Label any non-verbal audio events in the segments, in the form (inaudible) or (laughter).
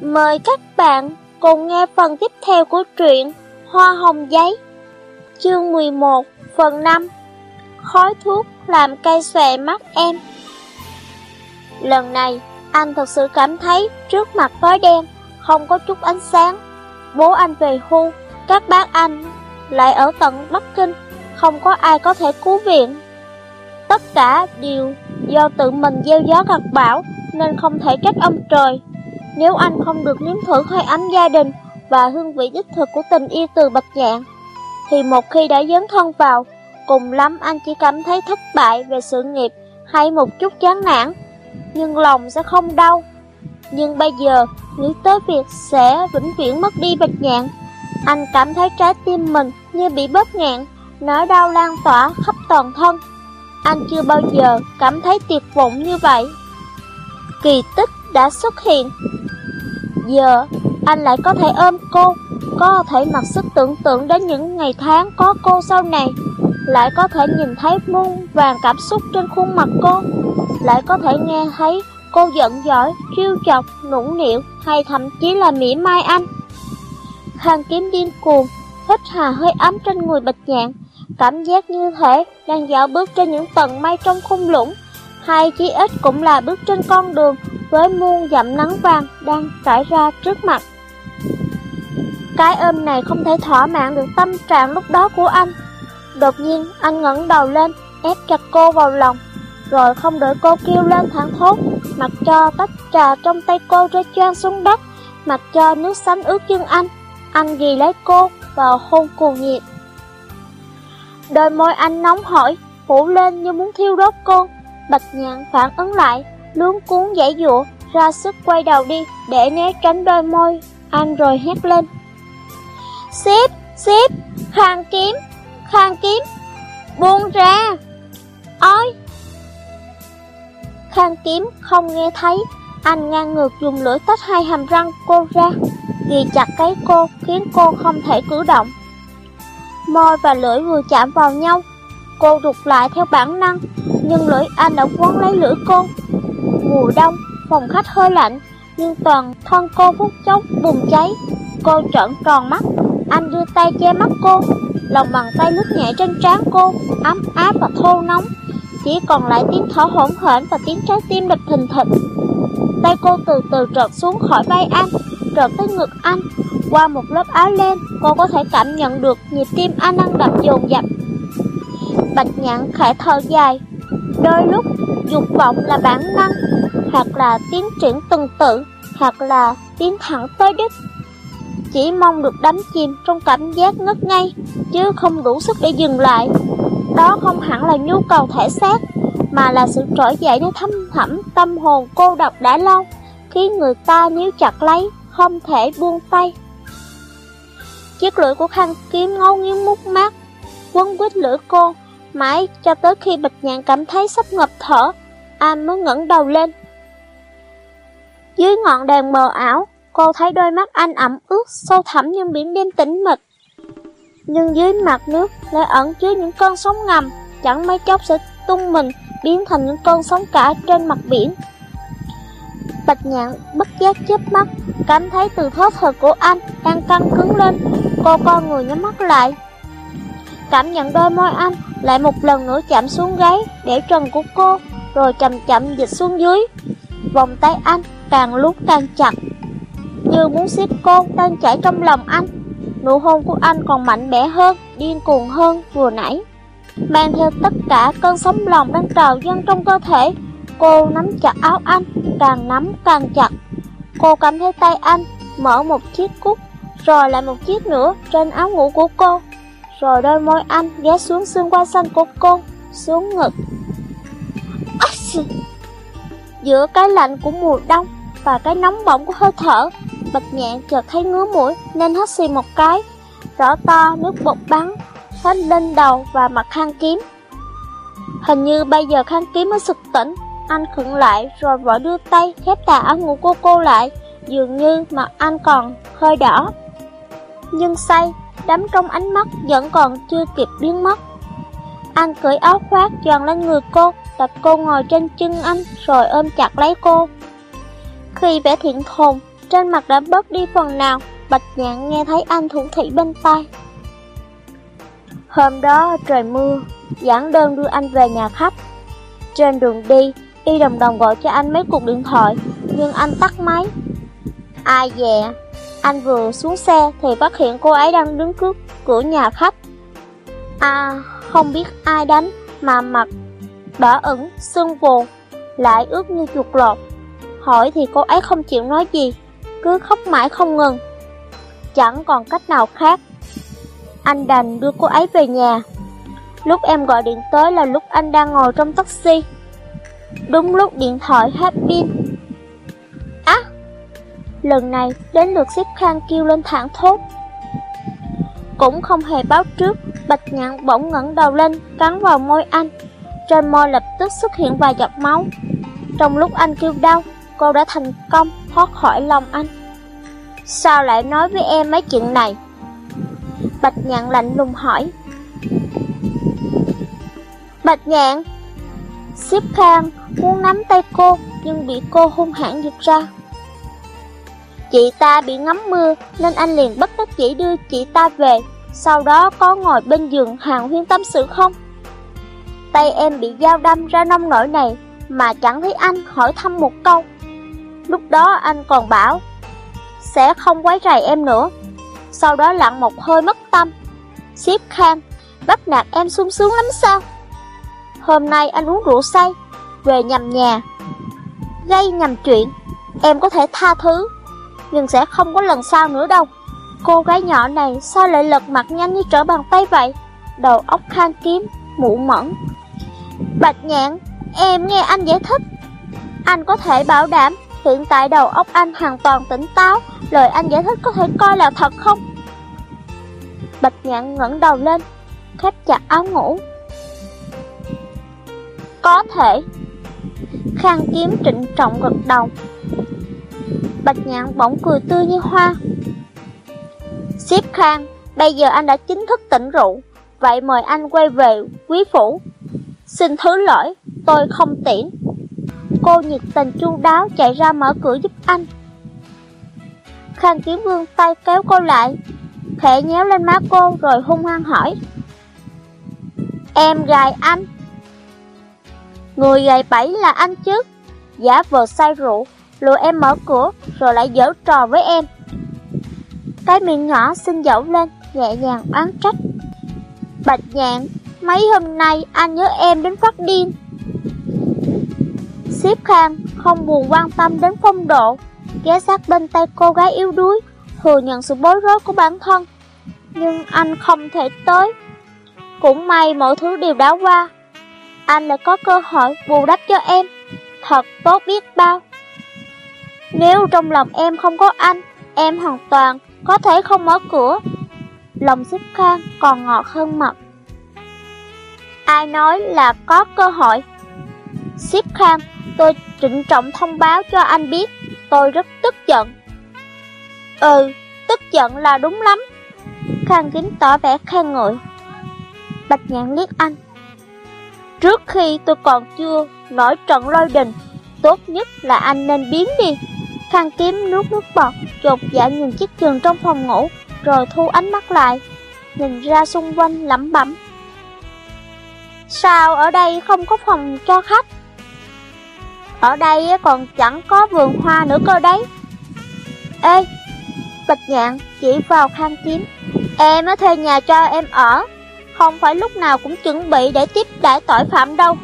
Mời các bạn cùng nghe phần tiếp theo của truyện Hoa Hồng Giấy, Chương 11 phần 5 Khói thuốc làm cây xòe mắt em. Lần này, anh thật sự cảm thấy trước mặt tối đen Không có chút ánh sáng. Bố anh về hưu, Các bác anh lại ở tận Bắc Kinh, Không có ai có thể cứu viện. Tất cả đều do tự mình gieo gió gặt bão Nên không thể trách ông trời nếu anh không được nếm thử hơi ấm gia đình và hương vị đích thực của tình yêu từ bạch nhạn, thì một khi đã dấn thân vào, cùng lắm anh chỉ cảm thấy thất bại về sự nghiệp hay một chút chán nản, nhưng lòng sẽ không đau. Nhưng bây giờ, nghĩ tới việc sẽ vĩnh viễn mất đi bạch nhạn, anh cảm thấy trái tim mình như bị bóp nghẹn, nỗi đau lan tỏa khắp toàn thân. Anh chưa bao giờ cảm thấy tuyệt vọng như vậy. Kỳ tích đã xuất hiện. Giờ, anh lại có thể ôm cô, có thể mặc sức tưởng tượng đến những ngày tháng có cô sau này, lại có thể nhìn thấy muôn vàng cảm xúc trên khuôn mặt cô, lại có thể nghe thấy cô giận dỗi, trêu chọc, nũng nịu hay thậm chí là mỉa mai anh. hàng kiếm điên cuồng, hít hà hơi ấm trên người bạch nhạn, cảm giác như thể đang dạo bước trên những tầng mây trong khung lũng, hay chí ít cũng là bước trên con đường với muôn dặm nắng vàng đang trải ra trước mặt. Cái ôm này không thể thỏa mãn được tâm trạng lúc đó của anh. Đột nhiên anh ngẩng đầu lên, ép chặt cô vào lòng, rồi không đợi cô kêu lên thẳng thốt, mặc cho tách trà trong tay cô rơi choang xuống đất, mặc cho nước sánh ướt chân anh. Anh ghi lấy cô vào hôn cuồng nhiệt. Đôi môi anh nóng hổi, phủ lên như muốn thiêu đốt cô. Bạch nhạn phản ứng lại, luống cuốn giải dụa, ra sức quay đầu đi để né tránh đôi môi, anh rồi hét lên. Xếp, xếp, khang kiếm, khang kiếm, buông ra, ôi! Khang kiếm không nghe thấy, anh ngang ngược dùng lưỡi tách hai hàm răng cô ra, ghi chặt cái cô khiến cô không thể cử động. Môi và lưỡi vừa chạm vào nhau, cô rụt lại theo bản năng, nhưng lưỡi anh đã quấn lấy lưỡi cô, Mùa đông, phòng khách hơi lạnh, nhưng toàn thân cô phút chốc bùng cháy. Cô trợn tròn mắt, anh đưa tay che mắt cô, lòng bàn tay lướt nhẹ trên trán cô, ấm áp và thô nóng. Chỉ còn lại tiếng thở hổn hển và tiếng trái tim đập thình thịch. Tay cô từ từ trượt xuống khỏi vai anh, trượt tới ngực anh. Qua một lớp áo len, cô có thể cảm nhận được nhịp tim anh đang đập dồn dập. Bạch nhạn khẽ thở dài, đôi lúc dục vọng là bản năng, hoặc là tiến triển từng tự, hoặc là tiến thẳng tới đích. Chỉ mong được đắm chìm trong cảm giác ngất ngây, chứ không đủ sức để dừng lại. Đó không hẳn là nhu cầu thể xác, mà là sự trỗi dậy nơi thâm thẳm tâm hồn cô độc đã lâu, khiến người ta níu chặt lấy, không thể buông tay. Chiếc lưỡi của khăn kiếm ngấu nghiến mút mát, quấn quýt lưỡi cô, mãi cho tới khi Bạch Nhạn cảm thấy sắp ngập thở, anh mới ngẩng đầu lên. Dưới ngọn đèn mờ ảo, cô thấy đôi mắt anh ẩm ướt, sâu thẳm như biển đêm tĩnh mịch. Nhưng dưới mặt nước lại ẩn chứa những cơn sóng ngầm, chẳng mấy chốc sẽ tung mình, biến thành những con sóng cả trên mặt biển. Bạch nhạn bất giác chớp mắt, cảm thấy từ thớt thờ của anh đang căng cứng lên, cô con người nhắm mắt lại. Cảm nhận đôi môi anh lại một lần nữa chạm xuống gáy, để trần của cô, rồi chậm chậm dịch xuống dưới. Vòng tay anh càng lúc càng chặt, như muốn siết cô đang chảy trong lòng anh. Nụ hôn của anh còn mạnh mẽ hơn, điên cuồng hơn vừa nãy. Mang theo tất cả cơn sóng lòng đang trào dâng trong cơ thể, cô nắm chặt áo anh, càng nắm càng chặt. Cô cảm thấy tay anh mở một chiếc cúc, rồi lại một chiếc nữa trên áo ngủ của cô. Rồi đôi môi anh ghé xuống xương qua xanh của cô, xuống ngực. Giữa cái lạnh của mùa đông và cái nóng bỏng của hơi thở, Bạch nhạn chợt thấy ngứa mũi nên hắt xì một cái. Rõ to nước bột bắn, hết lên đầu và mặt khăn kiếm. Hình như bây giờ khăn kiếm mới sực tỉnh, anh khựng lại rồi vội đưa tay khép tà áo ngủ của cô lại, dường như mặt anh còn hơi đỏ. Nhưng say, đắm trong ánh mắt vẫn còn chưa kịp biến mất. Anh cởi áo khoác tròn lên người cô, đặt cô ngồi trên chân anh rồi ôm chặt lấy cô. Khi vẻ thiện thồn trên mặt đã bớt đi phần nào, Bạch Nhạn nghe thấy anh thủ thị bên tai. Hôm đó trời mưa, giảng đơn đưa anh về nhà khách. Trên đường đi, Y đồng đồng gọi cho anh mấy cuộc điện thoại, nhưng anh tắt máy. Ai dè, anh vừa xuống xe thì phát hiện cô ấy đang đứng trước cửa nhà khách. À, không biết ai đánh mà mặt đỏ ửng, sưng vù, lại ướt như chuột lột. Hỏi thì cô ấy không chịu nói gì, cứ khóc mãi không ngừng. Chẳng còn cách nào khác. Anh đành đưa cô ấy về nhà. Lúc em gọi điện tới là lúc anh đang ngồi trong taxi. Đúng lúc điện thoại hết pin. Á! lần này đến lượt xếp khang kêu lên thẳng thốt. Cũng không hề báo trước, Bạch Nhạn bỗng ngẩng đầu lên, cắn vào môi anh. Trên môi lập tức xuất hiện vài giọt máu. Trong lúc anh kêu đau, cô đã thành công thoát khỏi lòng anh. Sao lại nói với em mấy chuyện này? Bạch Nhạn lạnh lùng hỏi. Bạch Nhạn! Xếp khang muốn nắm tay cô, nhưng bị cô hung hãn giật ra. Chị ta bị ngắm mưa, nên anh liền bất đắc chỉ đưa chị ta về, sau đó có ngồi bên giường hàng huyên tâm sự không? Tay em bị dao đâm ra nông nổi này, mà chẳng thấy anh hỏi thăm một câu. Lúc đó anh còn bảo, sẽ không quấy rầy em nữa. Sau đó lặng một hơi mất tâm. Xếp khang, bắt nạt em sung sướng lắm sao? Hôm nay anh uống rượu say, về nhầm nhà. Gây nhầm chuyện, em có thể tha thứ, nhưng sẽ không có lần sau nữa đâu. Cô gái nhỏ này sao lại lật mặt nhanh như trở bàn tay vậy? Đầu óc khang kiếm, mụ mẫn. Bạch nhạn, em nghe anh giải thích. Anh có thể bảo đảm hiện tại đầu óc anh hoàn toàn tỉnh táo, lời anh giải thích có thể coi là thật không? Bạch nhạn ngẩng đầu lên, khép chặt áo ngủ. Có thể. Khang kiếm trịnh trọng gật đầu. Bạch nhạn bỗng cười tươi như hoa. Xếp Khang, bây giờ anh đã chính thức tỉnh rượu, vậy mời anh quay về quý phủ. Xin thứ lỗi, tôi không tiễn. Cô nhiệt tình chu đáo chạy ra mở cửa giúp anh. Khang kiếm vương tay kéo cô lại, khẽ nhéo lên má cô rồi hung hăng hỏi. Em gài anh. Người gầy bẫy là anh chứ Giả vờ say rượu Lùa em mở cửa Rồi lại giở trò với em Cái miệng nhỏ xinh dẫu lên Nhẹ nhàng oán trách Bạch nhạn Mấy hôm nay anh nhớ em đến phát điên Xếp khang không buồn quan tâm đến phong độ Ghé sát bên tay cô gái yếu đuối Thừa nhận sự bối rối của bản thân Nhưng anh không thể tới Cũng may mọi thứ đều đã qua anh lại có cơ hội bù đắp cho em. Thật tốt biết bao. Nếu trong lòng em không có anh, em hoàn toàn có thể không mở cửa. Lòng xích khang còn ngọt hơn mật. Ai nói là có cơ hội? Xếp khang, tôi trịnh trọng thông báo cho anh biết, tôi rất tức giận. Ừ, tức giận là đúng lắm. Khang kính tỏ vẻ khen ngợi. Bạch nhạn liếc anh, Trước khi tôi còn chưa nổi trận lôi đình, tốt nhất là anh nên biến đi. Khang kiếm nuốt nước bọt, chột dạ nhìn chiếc giường trong phòng ngủ, rồi thu ánh mắt lại, nhìn ra xung quanh lẩm bẩm. Sao ở đây không có phòng cho khách? Ở đây còn chẳng có vườn hoa nữa cơ đấy. Ê, Bạch Nhạn chỉ vào khang kiếm, em ở thuê nhà cho em ở. Không phải lúc nào cũng chuẩn bị để tiếp đãi tội phạm đâu.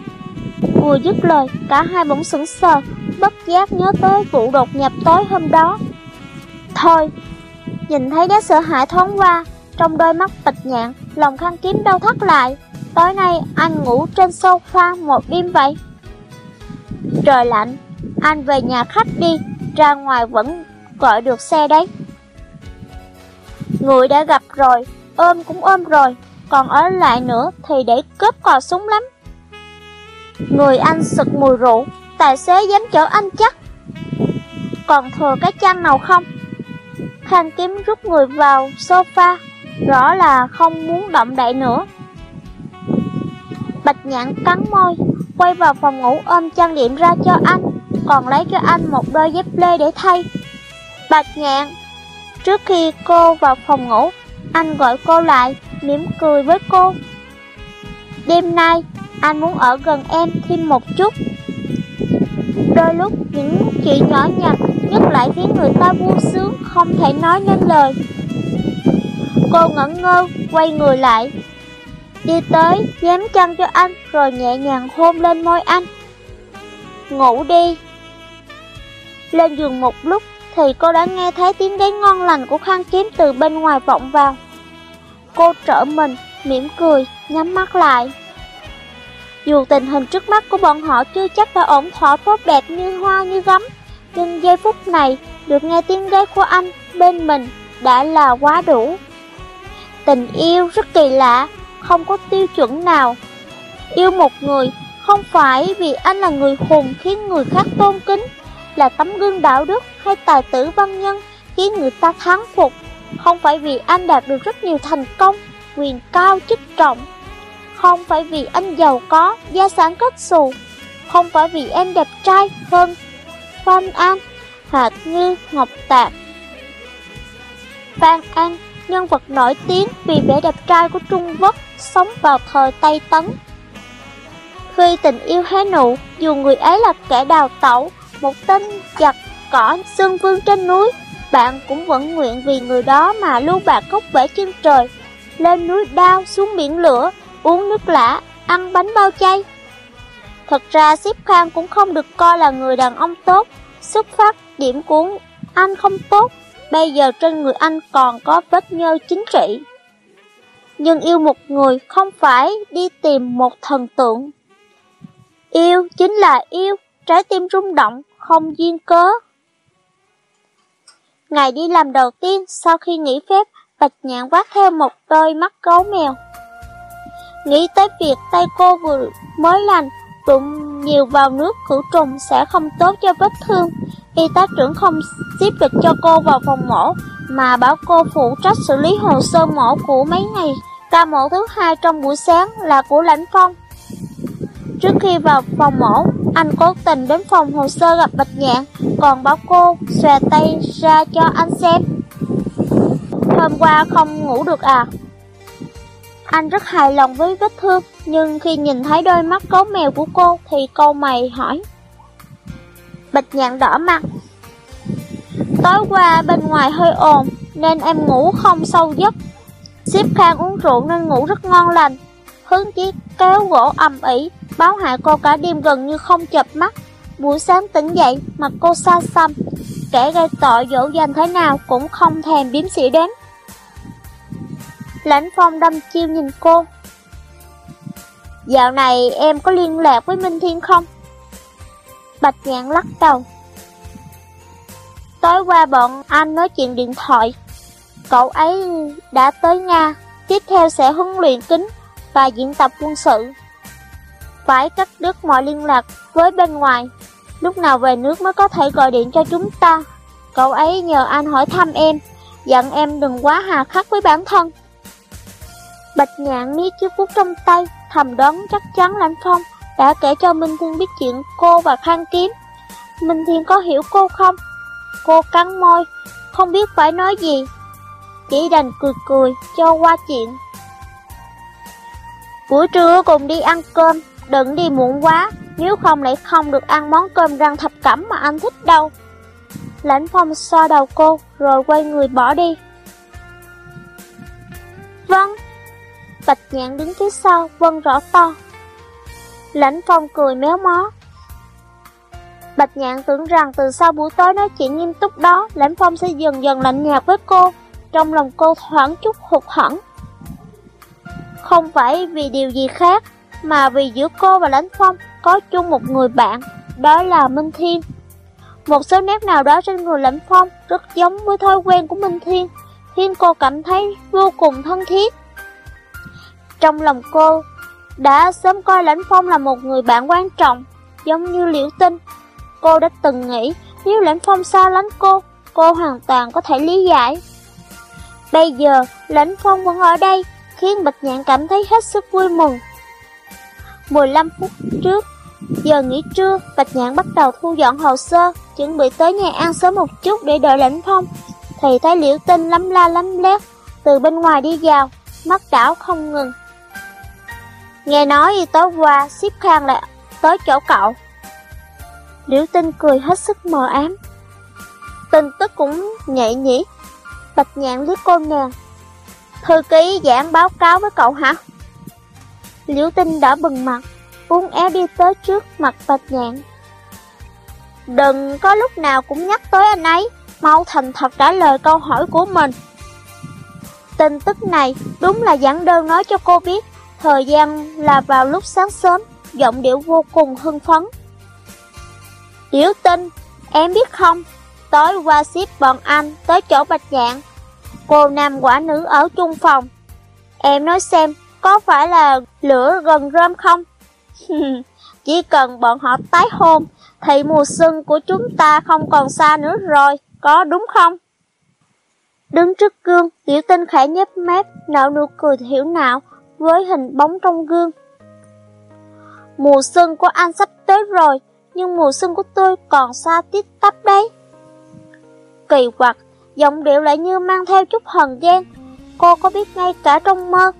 Vừa dứt lời, cả hai bỗng sững sờ Bất giác nhớ tới vụ đột nhập tối hôm đó. Thôi, nhìn thấy nét sợ hãi thoáng qua Trong đôi mắt bạch nhạn, lòng khang kiếm đau thắt lại. Tối nay anh ngủ trên sofa một đêm vậy. Trời lạnh, anh về nhà khách đi Ra ngoài vẫn gọi được xe đấy Người đã gặp rồi, ôm cũng ôm rồi còn ở lại nữa thì để cướp cò súng lắm. Người anh sực mùi rượu, tài xế dám chở anh chắc. Còn thừa cái chăn nào không? Khang kiếm rút người vào sofa, rõ là không muốn động đậy nữa. Bạch nhạn cắn môi, quay vào phòng ngủ ôm trang điểm ra cho anh, còn lấy cho anh một đôi dép lê để thay. Bạch nhạn Trước khi cô vào phòng ngủ Anh gọi cô lại mỉm cười với cô. Đêm nay Anh muốn ở gần em thêm một chút. Đôi lúc những chuyện nhỏ nhặt Nhất lại khiến người ta vui sướng Không thể nói nên lời. Cô ngẩn ngơ Quay người lại. Đi tới dám chăn cho anh, Rồi nhẹ nhàng hôn lên môi anh. Ngủ đi. Lên giường một lúc, Thì cô đã nghe thấy tiếng gáy ngon lành Của khăn kiếm từ bên ngoài vọng vào. Cô trở mình, mỉm cười, Nhắm mắt lại. Dù tình hình trước mắt của bọn họ Chưa chắc đã ổn thỏa tốt đẹp như hoa như gấm, Nhưng giây phút này, Được nghe tiếng gáy của anh bên mình Đã là quá đủ. Tình yêu rất kỳ lạ không có tiêu chuẩn nào Yêu một người không phải vì anh là người hùng khiến người khác tôn kính, là tấm gương đạo đức hay tài tử văn nhân khiến người ta thắng phục. Không phải vì anh đạt được rất nhiều thành công, quyền cao chức trọng. Không phải vì anh giàu có, gia sản kết xù. Không phải vì em đẹp trai hơn Phan An, Hạt Ngư, Ngọc Tạc. Phan An, nhân vật nổi tiếng vì vẻ đẹp trai của Trung Quốc, sống vào thời Tây Tấn. Khi tình yêu hé nụ, dù người ấy là kẻ đào tẩu, một tên giặc cỏ xương vương trên núi, bạn cũng vẫn nguyện vì người đó mà lưu bạc gốc bể chân trời, lên núi đao xuống biển lửa, uống nước lã, ăn bánh bao chay. Thật ra Xếp Khan cũng không được coi là người đàn ông tốt, xuất phát điểm của anh không tốt, bây giờ trên người anh còn có vết nhơ chính trị. Nhưng yêu một người không phải đi tìm một thần tượng Yêu chính là yêu, trái tim rung động, không duyên cớ. Ngày đi làm đầu tiên sau khi nghỉ phép, Bạch Nhạn vác theo một đôi mắt gấu mèo. Nghĩ tới việc tay cô vừa mới lành, đụng nhiều vào nước khử trùng sẽ không tốt cho vết thương. Y tá trưởng không xếp được cho cô vào phòng mổ, mà bảo cô phụ trách xử lý hồ sơ mổ của mấy ngày. Ca mổ thứ hai trong buổi sáng là của Lãnh Phong. Trước khi vào phòng mổ, anh cố tình đến phòng hồ sơ gặp Bạch Nhạn, còn bảo cô xòe tay ra cho anh xem. Hôm qua không ngủ được à? Anh rất hài lòng với vết thương, nhưng khi nhìn thấy đôi mắt cấu mèo của cô thì câu mày hỏi. Bạch Nhạn đỏ mặt. Tối qua bên ngoài hơi ồn, nên em ngủ không sâu giấc. Xếp khang uống rượu nên ngủ rất ngon lành. Hướng chiếc kéo gỗ ầm ỉ, báo hại cô cả đêm gần như không chập mắt. Buổi sáng tỉnh dậy, mặt cô xa xăm, kẻ gây tội dỗ dành thế nào cũng không thèm biếm sĩ đến. Lãnh phong đâm chiêu nhìn cô. Dạo này em có liên lạc với Minh Thiên không? Bạch nhạn lắc đầu. Tối qua bọn anh nói chuyện điện thoại. Cậu ấy đã tới Nga, tiếp theo sẽ huấn luyện kính và diễn tập quân sự. Phải cắt đứt mọi liên lạc với bên ngoài, lúc nào về nước mới có thể gọi điện cho chúng ta. Cậu ấy nhờ anh hỏi thăm em, dặn em đừng quá hà khắc với bản thân. Bạch nhạn niết chiếc bút trong tay, thầm đoán chắc chắn Lãnh Phong đã kể cho Minh Thiên biết chuyện cô và Khang Kiếm. Minh Thiên có hiểu cô không? Cô cắn môi, không biết phải nói gì. Chỉ đành cười cười cho qua chuyện. Buổi trưa cùng đi ăn cơm, đừng đi muộn quá, nếu không lại không được ăn món cơm rang thập cẩm mà anh thích đâu. Lãnh phong xoa đầu cô, rồi quay người bỏ đi. Vâng. Bạch nhạn đứng phía sau, vân rõ to. Lãnh phong cười méo mó. Bạch nhạn tưởng rằng từ sau buổi tối nói chuyện nghiêm túc đó, Lãnh phong sẽ dần dần lạnh nhạt với cô. Trong lòng cô thoáng chút hụt hẫng. Không phải vì điều gì khác, mà vì giữa cô và Lãnh Phong có chung một người bạn, đó là Minh Thiên. Một số nét nào đó trên người Lãnh Phong rất giống với thói quen của Minh Thiên, khiến cô cảm thấy vô cùng thân thiết. Trong lòng cô, đã sớm coi Lãnh Phong là một người bạn quan trọng, giống như liễu tinh. Cô đã từng nghĩ nếu Lãnh Phong xa lánh cô, cô hoàn toàn có thể lý giải. Bây giờ, Lãnh Phong vẫn ở đây, khiến Bạch Nhạn cảm thấy hết sức vui mừng. 15 phút trước, Giờ nghỉ trưa, Bạch Nhạn bắt đầu thu dọn hồ sơ, chuẩn bị tới nhà ăn sớm một chút để đợi lãnh phong. Thì thấy liễu tinh lắm la lắm lét, từ bên ngoài đi vào, mắt đảo không ngừng. Nghe nói tối qua, ship khang lại tới chỗ cậu. Liễu tinh cười hết sức mờ ám. Tin tức cũng nhạy nhỉ. Bạch nhạn liếc cô nàng. Thư ký giảng báo cáo với cậu hả? Liễu tinh đã bừng mặt, uống éo đi tới trước mặt bạch nhạn. Đừng có lúc nào cũng nhắc tới anh ấy, mau thành thật trả lời câu hỏi của mình. Tin tức này đúng là giảng đơn nói cho cô biết, thời gian là vào lúc sáng sớm, giọng điệu vô cùng hưng phấn. Tiểu tinh, em biết không, tối qua ship bọn anh tới chỗ bạch nhạn, cô nam quả nữ ở chung phòng. Em nói xem, có phải là lửa gần rơm không? (laughs) Chỉ cần bọn họ tái hôn, thì mùa xuân của chúng ta không còn xa nữa rồi, có đúng không? Đứng trước gương, tiểu tinh khẽ nhếch mép, nở nụ cười hiểu nào với hình bóng trong gương. Mùa xuân của anh sắp tới rồi, nhưng mùa xuân của tôi còn xa tít tắp đấy. Kỳ quặc, giọng điệu lại như mang theo chút hờn ghen. Cô có biết ngay cả trong mơ,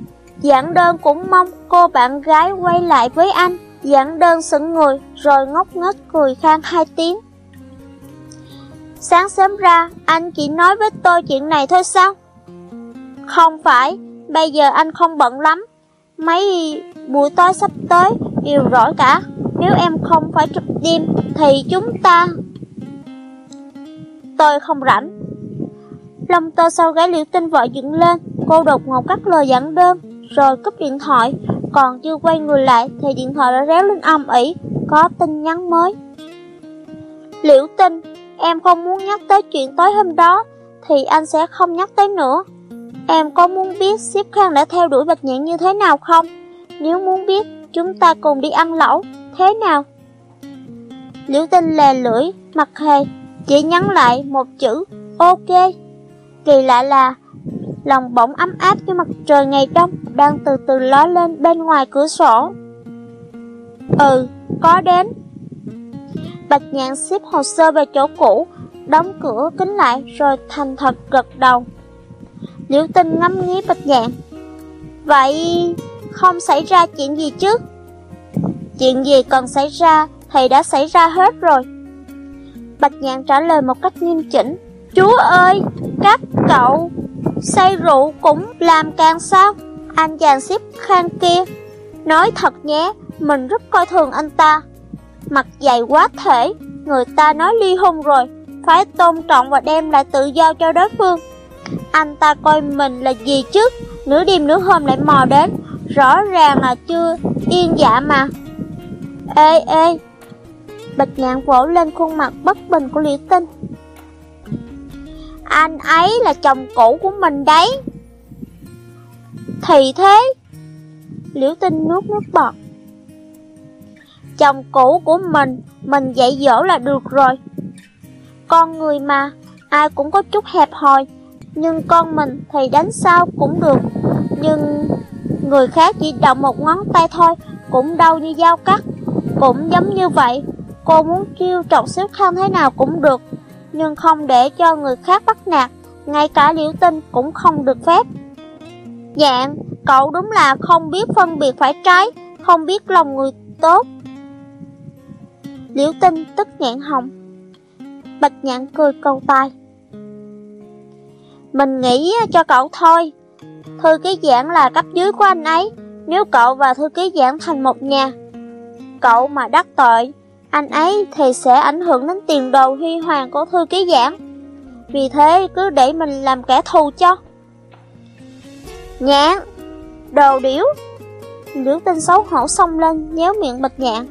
giảng đơn cũng mong cô bạn gái quay lại với anh. Giảng đơn sững người rồi ngốc nghếch cười khang hai tiếng. Sáng sớm ra, anh chỉ nói với tôi chuyện này thôi sao? Không phải, bây giờ anh không bận lắm. Mấy buổi tối sắp tới đều rỗi cả. Nếu em không phải trực đêm thì chúng ta... Tôi không rảnh. Lòng tơ sau gái liễu tinh vợ dựng lên, cô đột ngột cắt lời giảng đơn, rồi cúp điện thoại, còn chưa quay người lại thì điện thoại đã réo lên âm ỉ, có tin nhắn mới. Liễu tinh, em không muốn nhắc tới chuyện tối hôm đó, thì anh sẽ không nhắc tới nữa. Em có muốn biết ship khang đã theo đuổi bạch nhạn như thế nào không? Nếu muốn biết, chúng ta cùng đi ăn lẩu, thế nào? Liễu tinh lè lưỡi, mặt hề, chỉ nhắn lại một chữ, ok. Kỳ lạ là, lòng bỗng ấm áp như mặt trời ngày đông đang từ từ ló lên bên ngoài cửa sổ. Ừ, có đến. Bạch nhạn xếp hồ sơ về chỗ cũ, đóng cửa kính lại rồi thành thật gật đầu. Liễu tinh ngắm nghía bạch nhạn. Vậy không xảy ra chuyện gì chứ? Chuyện gì còn xảy ra thì đã xảy ra hết rồi. Bạch nhạn trả lời một cách nghiêm chỉnh. Chúa ơi, các cậu say rượu cũng làm càng sao? Anh chàng xếp khang kia, nói thật nhé, mình rất coi thường anh ta. Mặt dày quá thể, người ta nói ly hôn rồi, phải tôn trọng và đem lại tự do cho đối phương. Anh ta coi mình là gì chứ, nửa đêm nửa hôm lại mò đến, rõ ràng là chưa yên dạ mà. Ê ê, Bạch nhạn vỗ lên khuôn mặt bất bình của Liễu Tinh. Anh ấy là chồng cũ của mình đấy. Thì thế. Liễu Tinh nuốt nước bọt. Chồng cũ của mình, mình dạy dỗ là được rồi. Con người mà, ai cũng có chút hẹp hòi, nhưng con mình thì đánh sao cũng được. Nhưng người khác chỉ động một ngón tay thôi, cũng đau như dao cắt. Cũng giống như vậy, cô muốn kêu trọc xếp khăn thế nào cũng được, nhưng không để cho người khác bắt nạt, ngay cả liễu tinh cũng không được phép. Dạng, cậu đúng là không biết phân biệt phải trái, không biết lòng người tốt. Liễu tinh tức nhạn hồng. Bạch nhạn cười câu tai. Mình nghĩ cho cậu thôi. Thư ký giảng là cấp dưới của anh ấy, nếu cậu và thư ký giảng thành một nhà. Cậu mà đắc tội, anh ấy thì sẽ ảnh hưởng đến tiền đồ huy hoàng của thư ký giảng. Vì thế cứ để mình làm kẻ thù cho. Nhãn, đồ điếu. Liễu tinh xấu hổ xông lên, nhéo miệng bạch nhạn.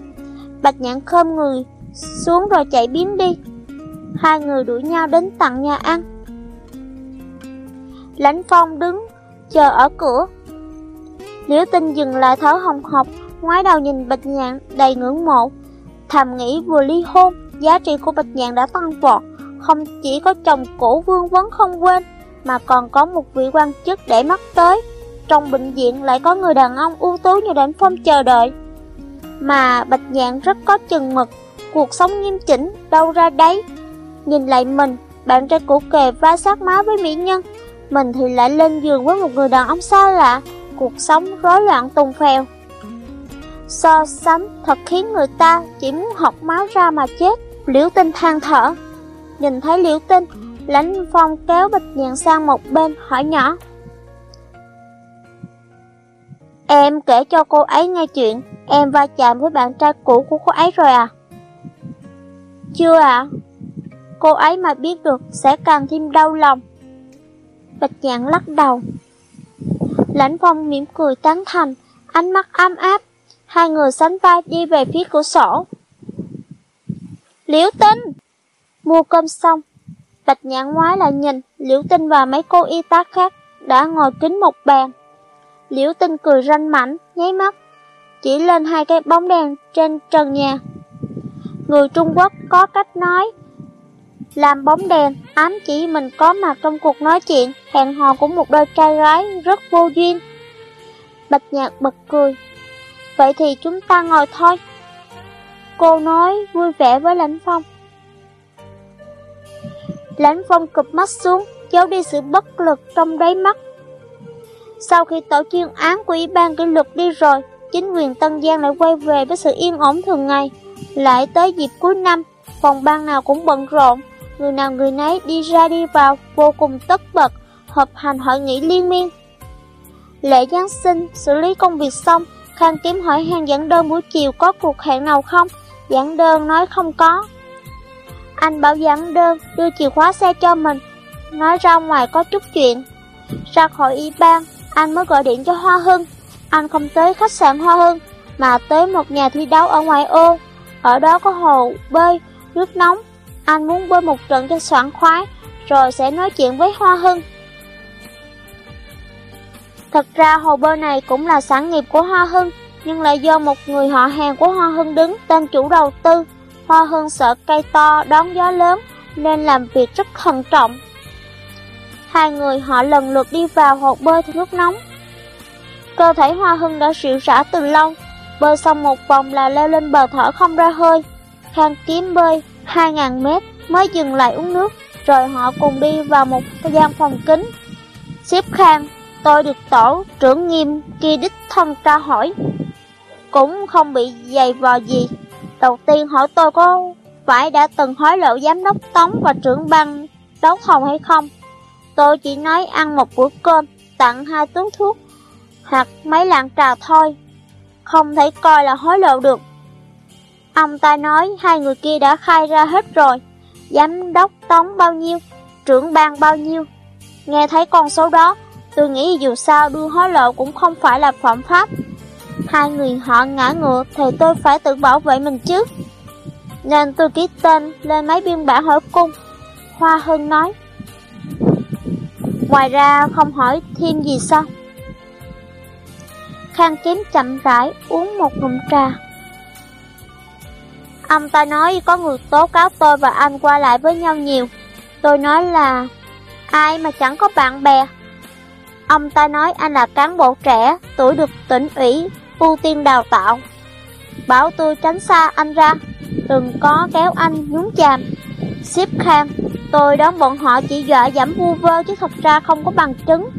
Bạch nhạn khơm người, xuống rồi chạy biến đi. Hai người đuổi nhau đến tận nhà ăn. Lãnh phong đứng, chờ ở cửa. Liễu tinh dừng lại thở hồng hộc, ngoái đầu nhìn bạch nhạn đầy ngưỡng mộ. Thầm nghĩ vừa ly hôn, giá trị của Bạch Nhạn đã tăng vọt, không chỉ có chồng cũ vương vấn không quên, mà còn có một vị quan chức để mắt tới. Trong bệnh viện lại có người đàn ông ưu tú như Đỉnh Phong chờ đợi. Mà Bạch Nhạn rất có chừng mực, cuộc sống nghiêm chỉnh, đâu ra đấy. Nhìn lại mình, bạn trai cũ kề va sát má với mỹ nhân, mình thì lại lên giường với một người đàn ông xa lạ, cuộc sống rối loạn tùng phèo. So sánh thật khiến người ta chỉ muốn học máu ra mà chết. Liễu tinh than thở. Nhìn thấy liễu tinh, lãnh phong kéo bịch nhàn sang một bên hỏi nhỏ. Em kể cho cô ấy nghe chuyện, em va chạm với bạn trai cũ của cô ấy rồi à? Chưa ạ. À? Cô ấy mà biết được sẽ càng thêm đau lòng. Bạch nhạn lắc đầu. Lãnh phong mỉm cười tán thành, ánh mắt ấm áp. Hai người sánh vai đi về phía cửa sổ. Liễu tinh! Mua cơm xong, Bạch nhãn ngoái lại nhìn, Liễu tinh và mấy cô y tá khác đã ngồi kính một bàn. Liễu tinh cười ranh mảnh, nháy mắt, chỉ lên hai cái bóng đèn trên trần nhà. Người Trung Quốc có cách nói, làm bóng đèn, ám chỉ mình có mặt trong cuộc nói chuyện, hẹn hò của một đôi trai gái rất vô duyên. Bạch nhạc bật cười, vậy thì chúng ta ngồi thôi. Cô nói vui vẻ với Lãnh Phong. Lãnh Phong cụp mắt xuống, giấu đi sự bất lực trong đáy mắt. Sau khi tổ chuyên án của Ủy ban kỷ luật đi rồi, chính quyền Tân Giang lại quay về với sự yên ổn thường ngày. Lại tới dịp cuối năm, phòng ban nào cũng bận rộn, người nào người nấy đi ra đi vào, vô cùng tất bật, hợp hành hội nghị liên miên. Lễ Giáng sinh, xử lý công việc xong, Khang kiếm hỏi hàng giảng đơn buổi chiều có cuộc hẹn nào không? Giảng đơn nói không có. Anh bảo giảng đơn đưa chìa khóa xe cho mình, nói ra ngoài có chút chuyện. Ra khỏi y ban, anh mới gọi điện cho Hoa Hưng. Anh không tới khách sạn Hoa Hưng, mà tới một nhà thi đấu ở ngoài ô. Ở đó có hồ bơi, nước nóng. Anh muốn bơi một trận cho soạn khoái, rồi sẽ nói chuyện với Hoa Hưng. Thật ra hồ bơi này cũng là sản nghiệp của Hoa Hưng, nhưng lại do một người họ hàng của Hoa Hưng đứng tên chủ đầu tư. Hoa Hưng sợ cây to đón gió lớn nên làm việc rất thận trọng. Hai người họ lần lượt đi vào hồ bơi nước nóng. Cơ thể Hoa Hưng đã xịu rã từ lâu, bơi xong một vòng là leo lên bờ thở không ra hơi. Khang kiếm bơi 2.000 mét mới dừng lại uống nước, rồi họ cùng đi vào một gian phòng kính. Xếp Khang Tôi được tổ trưởng nghiêm kia đích thân tra hỏi. Cũng không bị dày vò gì. Đầu tiên hỏi tôi có phải đã từng hối lộ giám đốc Tống và trưởng ban đấu thầu hay không? Tôi chỉ nói ăn một bữa cơm Tặng hai túi thuốc Hoặc mấy lạng trà thôi. Không thể coi là hối lộ được. Ông ta nói hai người kia đã khai ra hết rồi. Giám đốc Tống bao nhiêu? Trưởng ban bao nhiêu? Nghe thấy con số đó, Tôi nghĩ dù sao đưa hối lộ cũng không phải là phạm pháp. Hai người họ ngã ngựa thì tôi phải tự bảo vệ mình chứ. Nên tôi ký tên lên mấy biên bản hỏi cung. Hoa Hưng nói. Ngoài ra không hỏi thêm gì sao? Khang kiếm chậm rãi uống một ngụm trà. Ông ta nói có người tố cáo tôi và anh qua lại với nhau nhiều Tôi nói là Ai mà chẳng có bạn bè Ông ta nói anh là cán bộ trẻ, tuổi được tỉnh ủy, ưu tiên đào tạo. Bảo tôi tránh xa anh ra, đừng có kéo anh nhúng chàm. Xếp khang, tôi đoán bọn họ chỉ dọa giảm vu vơ chứ thật ra không có bằng chứng.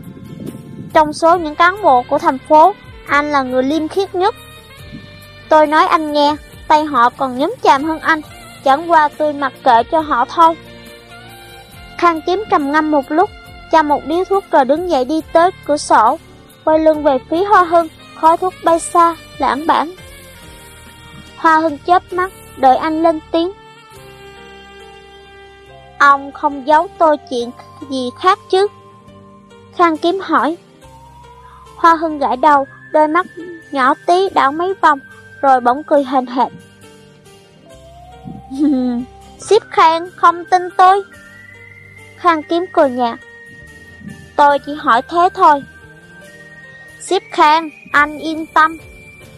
Trong số những cán bộ của thành phố, anh là người liêm khiết nhất. Tôi nói anh nghe, tay họ còn nhấm chàm hơn anh, chẳng qua tôi mặc kệ cho họ thôi. Khang kiếm trầm ngâm một lúc, chăm một điếu thuốc rồi đứng dậy đi tới cửa sổ, quay lưng về phía Hoa Hưng, khói thuốc bay xa, lãng bản. Hoa Hưng chớp mắt, đợi anh lên tiếng. Ông không giấu tôi chuyện gì khác chứ? Khang kiếm hỏi. Hoa Hưng gãi đầu, đôi mắt nhỏ tí đảo mấy vòng, rồi bỗng cười hình hệt. Xếp Khang không tin tôi. Khang kiếm cười nhạt. Tôi chỉ hỏi thế thôi. Xếp Khang, anh yên tâm.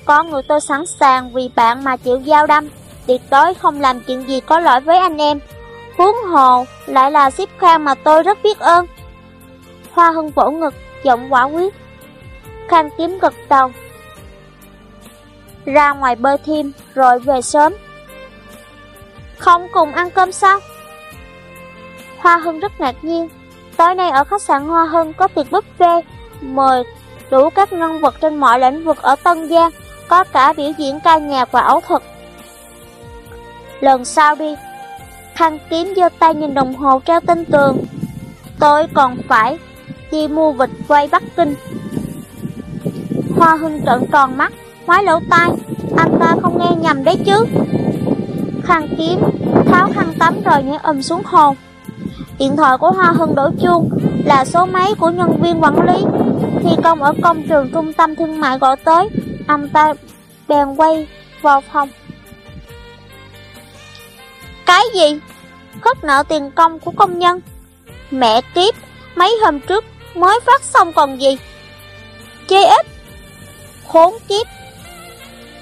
Có người tôi sẵn sàng vì bạn mà chịu giao đâm. Tuyệt đối không làm chuyện gì có lỗi với anh em. Huống hồ lại là xếp Khang mà tôi rất biết ơn. Hoa Hưng vỗ ngực, giọng quả quyết. Khang kiếm gật đầu ra ngoài bơi thêm rồi về sớm. Không cùng ăn cơm sao? Hoa Hưng rất ngạc nhiên. Tối nay ở khách sạn Hoa Hưng có tiệc buffet, mời đủ các nhân vật trên mọi lĩnh vực ở Tân Giang, có cả biểu diễn ca nhạc và ảo thuật. Lần sau đi, Khăn kiếm giơ tay nhìn đồng hồ treo trên tường. Tôi còn phải đi mua vịt quay Bắc Kinh. Hoa Hưng trợn tròn mắt, ngoái lỗ tai, anh ta không nghe nhầm đấy chứ. Khăn kiếm, tháo khăn tắm rồi nhảy ầm xuống hồ. Điện thoại của Hoa Hưng đổ chuông là số máy của nhân viên quản lý. Thi công ở công trường trung tâm thương mại gọi tới, anh ta bèn quay vào phòng. Cái gì? Khất nợ tiền công của công nhân. Mẹ kiếp, mấy hôm trước mới phát xong còn gì? Chê ít. Khốn kiếp.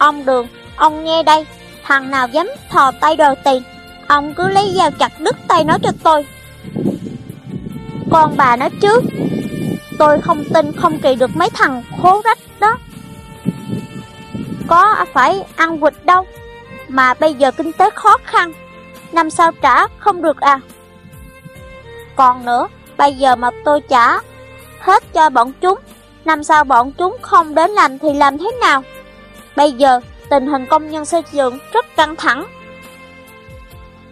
Ông Đường, ông nghe đây, thằng nào dám thò tay đòi tiền, ông cứ lấy dao chặt đứt tay nó cho tôi. Con bà nói trước, tôi không tin không kỳ được mấy thằng khố rách đó. Có phải ăn vịt đâu, mà bây giờ kinh tế khó khăn, năm sau trả không được à. Còn nữa, bây giờ mà tôi trả hết cho bọn chúng, năm sau bọn chúng không đến làm thì làm thế nào? Bây giờ, tình hình công nhân xây dựng rất căng thẳng.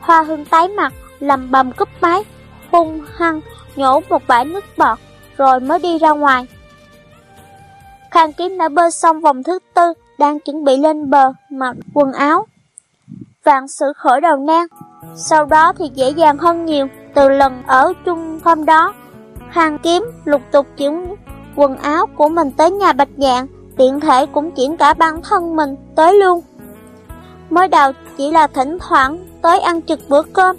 Hoa hương tái mặt, lầm bầm cúp máy, hung hăng, nhổ một bãi nước bọt, rồi mới đi ra ngoài. Khang kiếm đã bơi xong vòng thứ tư, đang chuẩn bị lên bờ, mặc quần áo. Vạn sự khởi đầu nan, sau đó thì dễ dàng hơn nhiều, từ lần ở chung hôm đó. Khang kiếm lục tục chuyển quần áo của mình tới nhà bạch dạng, tiện thể cũng chuyển cả bản thân mình tới luôn. Mới đầu chỉ là thỉnh thoảng tới ăn trực bữa cơm,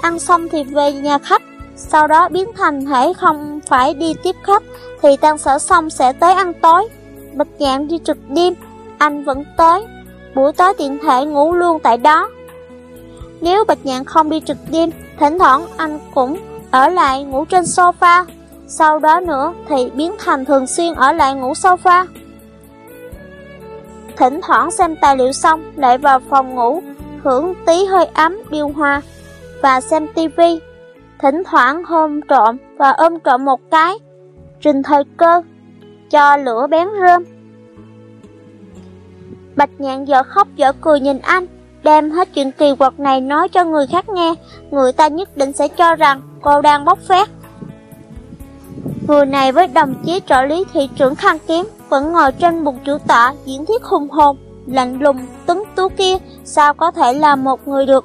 ăn xong thì về nhà khách, sau đó biến thành thể không phải đi tiếp khách thì tan sở xong sẽ tới ăn tối. Bạch nhạn đi trực đêm, anh vẫn tới, buổi tối tiện thể ngủ luôn tại đó. Nếu Bạch Nhạn không đi trực đêm, thỉnh thoảng anh cũng ở lại ngủ trên sofa. Sau đó nữa thì biến thành thường xuyên ở lại ngủ sofa. Thỉnh thoảng xem tài liệu xong lại vào phòng ngủ, hưởng tí hơi ấm điều hòa và xem tivi. Thỉnh thoảng hôn trộm và ôm trộm một cái, trình thời cơ, cho lửa bén rơm. Bạch nhạn dở khóc dở cười nhìn anh, đem hết chuyện kỳ quặc này nói cho người khác nghe, người ta nhất định sẽ cho rằng cô đang bóc phét. Người này với đồng chí trợ lý thị trưởng khăn kiếm vẫn ngồi trên một chủ tọa diễn thuyết hùng hồn, lạnh lùng, tuấn tú kia, sao có thể là một người được.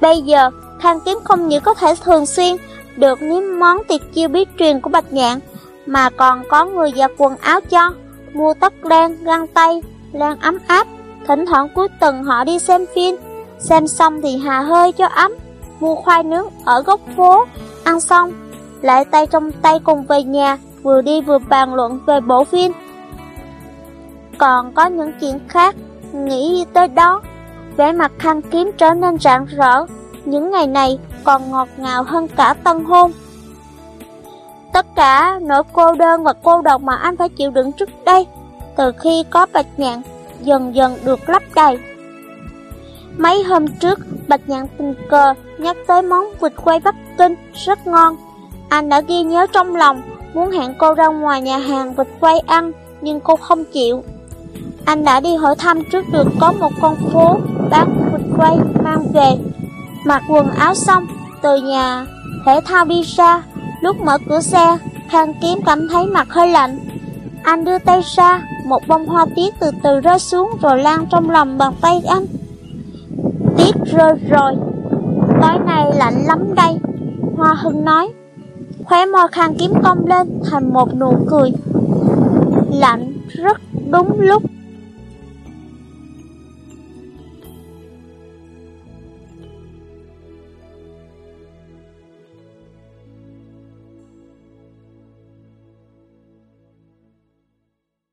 Bây giờ, thang kiếm không những có thể thường xuyên được nếm món tiệc chiêu bí truyền của Bạch Nhạn, mà còn có người giặt quần áo cho, mua tất đen găng tay, len ấm áp, thỉnh thoảng cuối tuần họ đi xem phim, xem xong thì hà hơi cho ấm, mua khoai nướng ở góc phố, ăn xong, lại tay trong tay cùng về nhà, vừa đi vừa bàn luận về bộ phim. Còn có những chuyện khác, nghĩ tới đó, vẻ mặt khăn kiếm trở nên rạng rỡ, những ngày này còn ngọt ngào hơn cả tân hôn. Tất cả nỗi cô đơn và cô độc mà anh phải chịu đựng trước đây, từ khi có bạch nhạn, dần dần được lấp đầy. Mấy hôm trước, bạch nhạn tình cờ nhắc tới món vịt quay Bắc Kinh rất ngon. Anh đã ghi nhớ trong lòng, muốn hẹn cô ra ngoài nhà hàng vịt quay ăn, nhưng cô không chịu. Anh đã đi hỏi thăm trước được có một con phố bán vịt quay mang về. Mặc quần áo xong, từ nhà thể thao đi ra, lúc mở cửa xe, Khang Kiếm cảm thấy mặt hơi lạnh. Anh đưa tay ra, một bông hoa tiết từ từ rơi xuống rồi lan trong lòng bàn tay anh. Tiết rơi rồi, tối nay lạnh lắm đây, Hoa Hưng nói. Khóe môi Khang Kiếm cong lên thành một nụ cười. Lạnh rất đúng lúc.